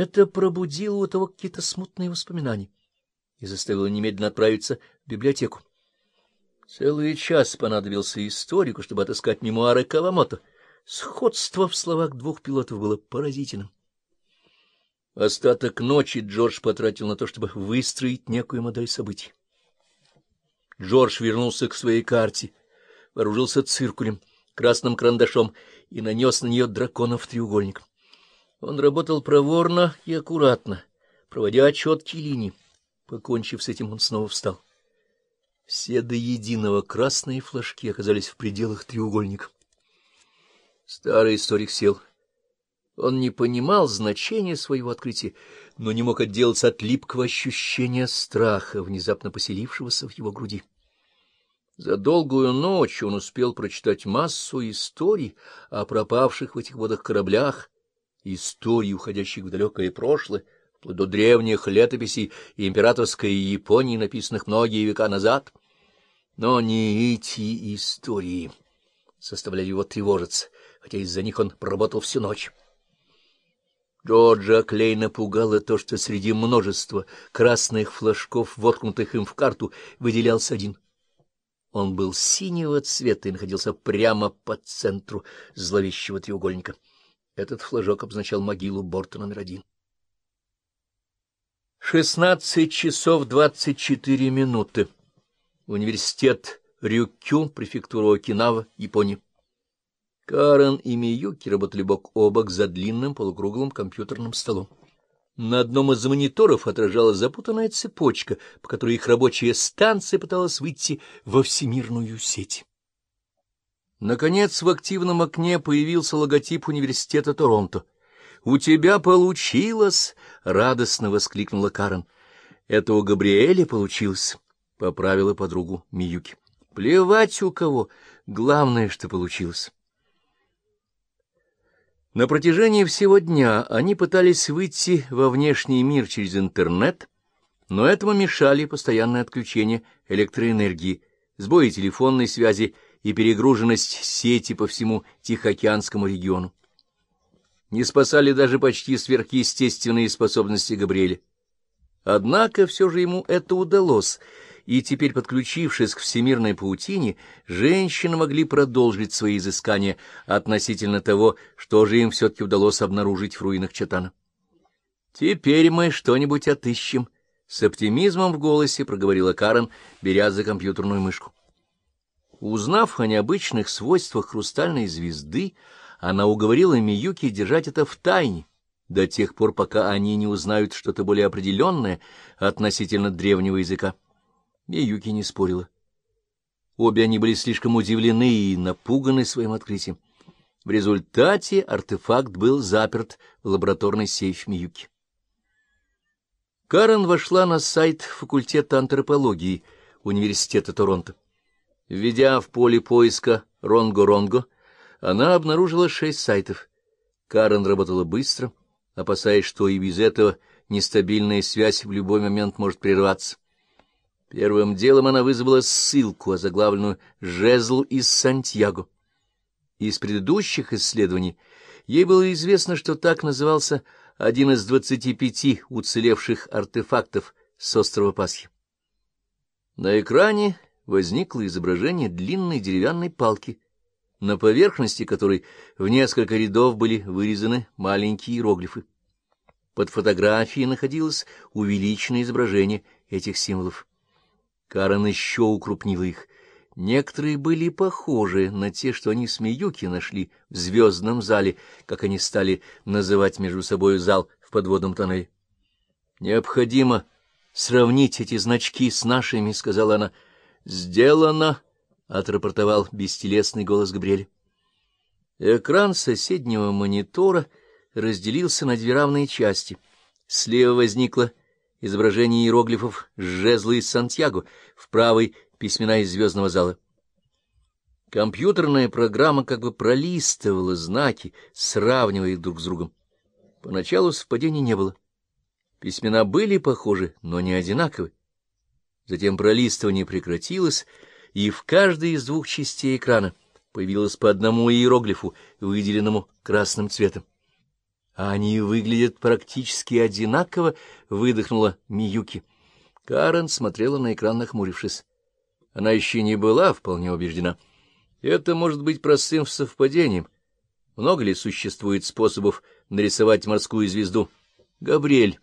Это пробудило у того какие-то смутные воспоминания и заставило немедленно отправиться в библиотеку. Целый час понадобился историку, чтобы отыскать мемуары Кавамото. Сходство в словах двух пилотов было поразительным. Остаток ночи Джордж потратил на то, чтобы выстроить некую модель событий. Джордж вернулся к своей карте, вооружился циркулем, красным карандашом и нанес на нее драконов треугольник. Он работал проворно и аккуратно, проводя четкие линии. Покончив с этим, он снова встал. Все до единого красные флажки оказались в пределах треугольника. Старый историк сел. Он не понимал значения своего открытия, но не мог отделаться от липкого ощущения страха, внезапно поселившегося в его груди. За долгую ночь он успел прочитать массу историй о пропавших в этих водах кораблях, историй, уходящих в далекое прошлое, вплоть до древних летописей и императорской Японии, написанных многие века назад. Но не эти истории составляли его тревожиться, хотя из-за них он проработал всю ночь. Джорджа Клейна пугало то, что среди множества красных флажков, воткнутых им в карту, выделялся один. Он был синего цвета и находился прямо по центру зловещего треугольника. Этот флажок обозначал могилу борта номер один. Шестнадцать часов двадцать четыре минуты. Университет Рюкю, префектура Окинава, Япония. Карен и Миюки работали бок о бок за длинным полукруглым компьютерным столом. На одном из мониторов отражалась запутанная цепочка, по которой их рабочая станция пыталась выйти во всемирную сеть. Наконец в активном окне появился логотип университета Торонто. «У тебя получилось!» — радостно воскликнула Карен. «Это у Габриэля получилось», — поправила подругу Миюки. «Плевать у кого, главное, что получилось». На протяжении всего дня они пытались выйти во внешний мир через интернет, но этому мешали постоянное отключение электроэнергии, сбои телефонной связи и перегруженность сети по всему Тихоокеанскому региону. Не спасали даже почти сверхъестественные способности Габриэля. Однако все же ему это удалось, и теперь, подключившись к всемирной паутине, женщины могли продолжить свои изыскания относительно того, что же им все-таки удалось обнаружить в руинах Чатана. «Теперь мы что-нибудь отыщем», — с оптимизмом в голосе проговорила Карен, беря за компьютерную мышку. Узнав о необычных свойствах хрустальной звезды, она уговорила Миюки держать это в тайне до тех пор, пока они не узнают что-то более определенное относительно древнего языка. Миюки не спорила. Обе они были слишком удивлены и напуганы своим открытием. В результате артефакт был заперт в лабораторный сейф Миюки. Карен вошла на сайт факультета антропологии Университета Торонто. Введя в поле поиска «Ронго-Ронго», она обнаружила шесть сайтов. Карен работала быстро, опасаясь, что и без этого нестабильная связь в любой момент может прерваться. Первым делом она вызвала ссылку, озаглавленную «Жезл из Сантьяго». Из предыдущих исследований ей было известно, что так назывался один из двадцати пяти уцелевших артефактов с острова Пасхи. На экране возникло изображение длинной деревянной палки, на поверхности которой в несколько рядов были вырезаны маленькие иероглифы. Под фотографией находилось увеличенное изображение этих символов. Карен еще укрупнила их. Некоторые были похожи на те, что они с Миюки нашли в звездном зале, как они стали называть между собой зал в подводном тоннеле. Необходимо сравнить эти значки с нашими, — сказала она, — «Сделано!» — отрапортовал бестелесный голос Габриэля. Экран соседнего монитора разделился на две равные части. Слева возникло изображение иероглифов жезла из Сантьяго, в правой — письмена из звездного зала. Компьютерная программа как бы пролистывала знаки, сравнивая их друг с другом. Поначалу совпадений не было. Письмена были похожи, но не одинаковы. Затем пролистывание прекратилось, и в каждой из двух частей экрана появилось по одному иероглифу, выделенному красным цветом. Они выглядят практически одинаково, — выдохнула Миюки. Карен смотрела на экран, нахмурившись. Она еще не была вполне убеждена. Это может быть простым совпадением. Много ли существует способов нарисовать морскую звезду? Габриэль